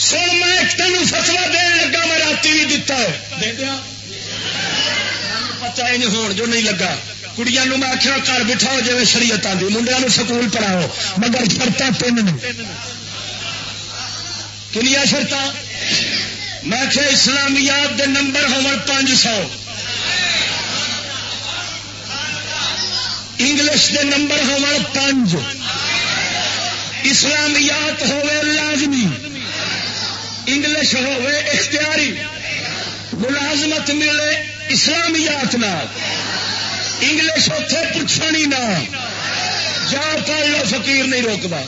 سن میں تین فتوا دین لگا میں رات بھی دتا۔ ہے پتا ہی ہون جو نہیں لگا۔ کڑیاں میں آخیا گھر بٹھاؤ جی شریعت آدھی منڈیا سکول پڑھاؤ۔ مگر شرط تین کنیا شرط میں کہ اسلامیات دے نمبر ہو پانچ سو۔ انگلش دے نمبر ہو پانچ۔ اسلامیات لازمی انگلش ہوے اختیاری، ملازمت ملے اسلامیات نال۔ انگلش اتے پوچھنی نہ۔ جا پڑھ لو، فقیر نہیں روکتا